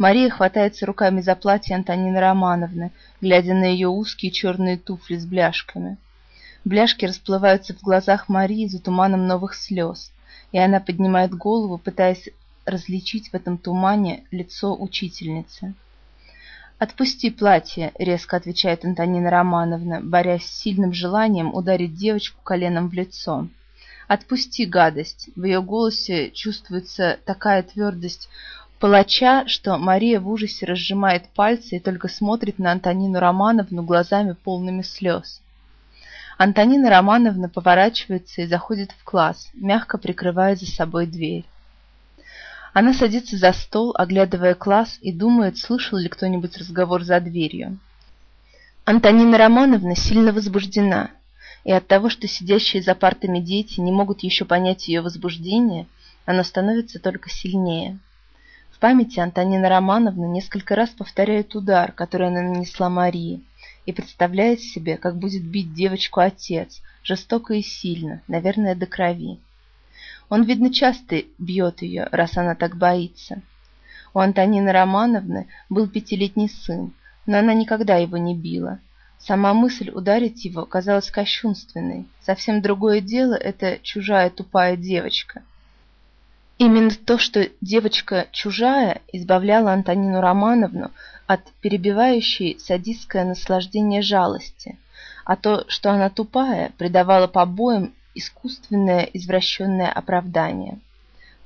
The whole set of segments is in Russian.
Мария хватается руками за платье Антонины Романовны, глядя на ее узкие черные туфли с бляшками. Бляшки расплываются в глазах Марии за туманом новых слез, и она поднимает голову, пытаясь различить в этом тумане лицо учительницы. «Отпусти платье», — резко отвечает Антонина Романовна, борясь с сильным желанием ударить девочку коленом в лицо. «Отпусти, гадость!» В ее голосе чувствуется такая твердость палача, что Мария в ужасе разжимает пальцы и только смотрит на Антонину Романовну глазами полными слез. Антонина Романовна поворачивается и заходит в класс, мягко прикрывая за собой дверь. Она садится за стол, оглядывая класс, и думает, слышал ли кто-нибудь разговор за дверью. Антонина Романовна сильно возбуждена, и от того, что сидящие за партами дети не могут еще понять ее возбуждение, оно становится только сильнее. Памяти Антонина Романовна несколько раз повторяет удар, который она нанесла Марии, и представляет себе, как будет бить девочку отец, жестоко и сильно, наверное, до крови. Он, видно, часто бьет ее, раз она так боится. У Антонины Романовны был пятилетний сын, но она никогда его не била. Сама мысль ударить его казалась кощунственной. Совсем другое дело эта чужая тупая девочка. Именно то, что девочка чужая, избавляло Антонину Романовну от перебивающей садистское наслаждение жалости, а то, что она тупая, придавало побоям искусственное извращенное оправдание.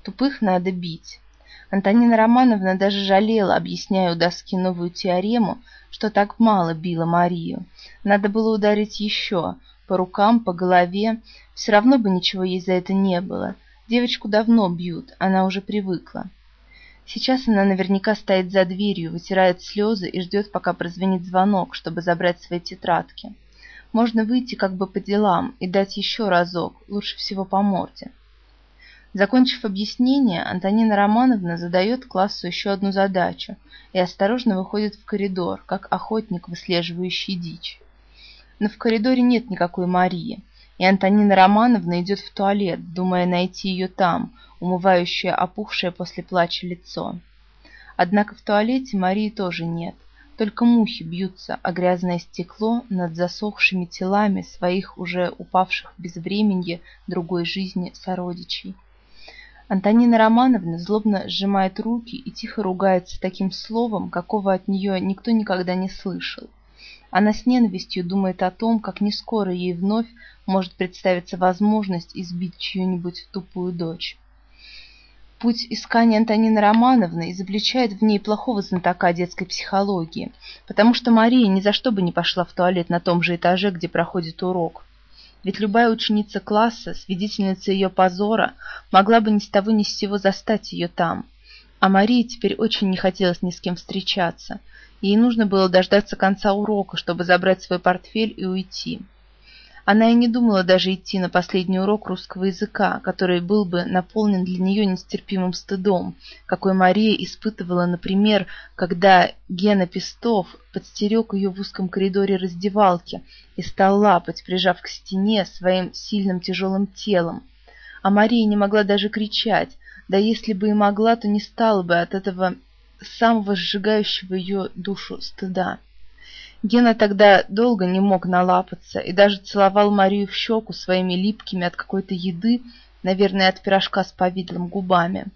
Тупых надо бить. Антонина Романовна даже жалела, объясняя у доски новую теорему, что так мало била Марию. Надо было ударить еще, по рукам, по голове, все равно бы ничего ей за это не было. Девочку давно бьют, она уже привыкла. Сейчас она наверняка стоит за дверью, вытирает слезы и ждет, пока прозвенит звонок, чтобы забрать свои тетрадки. Можно выйти как бы по делам и дать еще разок, лучше всего по морде. Закончив объяснение, Антонина Романовна задает классу еще одну задачу и осторожно выходит в коридор, как охотник, выслеживающий дичь. Но в коридоре нет никакой Марии, и Антонина Романовна идет в туалет, думая найти ее там, умывающее опухшее после плача лицо. Однако в туалете Марии тоже нет. Только мухи бьются о грязное стекло над засохшими телами своих уже упавших в безвременье другой жизни сородичей. Антонина Романовна злобно сжимает руки и тихо ругается таким словом, какого от нее никто никогда не слышал. Она с ненавистью думает о том, как не скоро ей вновь может представиться возможность избить чью-нибудь тупую дочь. Путь искания Антонины Романовны изобличает в ней плохого знатока детской психологии, потому что Мария ни за что бы не пошла в туалет на том же этаже, где проходит урок. Ведь любая ученица класса, свидетельница ее позора, могла бы ни с того ни с сего застать ее там. А Марии теперь очень не хотелось ни с кем встречаться. Ей нужно было дождаться конца урока, чтобы забрать свой портфель и уйти. Она и не думала даже идти на последний урок русского языка, который был бы наполнен для нее нестерпимым стыдом, какой Мария испытывала, например, когда Гена Пестов подстерег ее в узком коридоре раздевалки и стал лапать, прижав к стене своим сильным тяжелым телом. А Мария не могла даже кричать, да если бы и могла, то не стала бы от этого самого сжигающего ее душу стыда. Гена тогда долго не мог налапаться и даже целовал Марию в щеку своими липкими от какой-то еды, наверное, от пирожка с повидлом губами.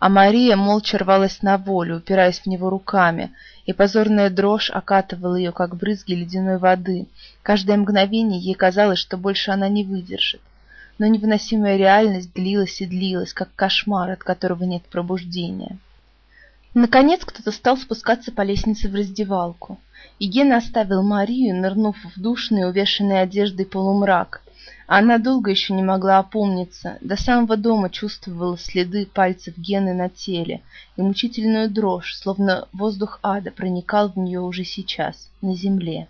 А Мария молча рвалась на волю, упираясь в него руками, и позорная дрожь окатывала ее, как брызги ледяной воды. Каждое мгновение ей казалось, что больше она не выдержит. Но невыносимая реальность длилась и длилась, как кошмар, от которого нет пробуждения. Наконец кто-то стал спускаться по лестнице в раздевалку. И Гена оставил Марию, нырнув в душный, увешанный одеждой полумрак. Она долго еще не могла опомниться, до самого дома чувствовала следы пальцев Гены на теле и мучительную дрожь, словно воздух ада проникал в нее уже сейчас, на земле.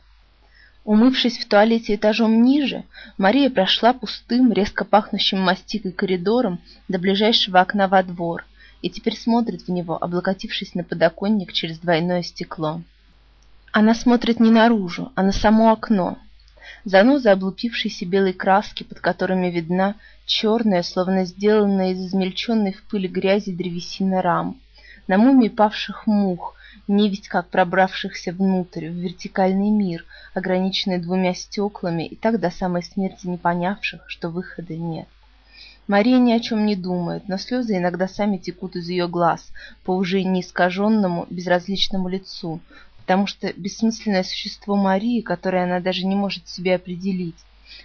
Умывшись в туалете этажом ниже, Мария прошла пустым, резко пахнущим мастикой коридором до ближайшего окна во двор и теперь смотрит в него, облокотившись на подоконник через двойное стекло. Она смотрит не наружу, а на само окно. Занозы облупившейся белой краски, под которыми видна черная, словно сделанная из измельченной в пыли грязи древесина рам. на мумии павших мух, невесть как пробравшихся внутрь, в вертикальный мир, ограниченный двумя стеклами и так до самой смерти не понявших, что выхода нет. Мария ни о чем не думает, но слезы иногда сами текут из ее глаз по уже не искаженному, безразличному лицу, потому что бессмысленное существо Марии, которое она даже не может себе определить,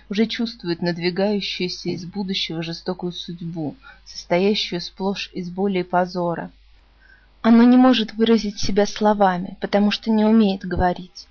уже чувствует надвигающуюся из будущего жестокую судьбу, состоящую сплошь из боли и позора. Оно не может выразить себя словами, потому что не умеет говорить.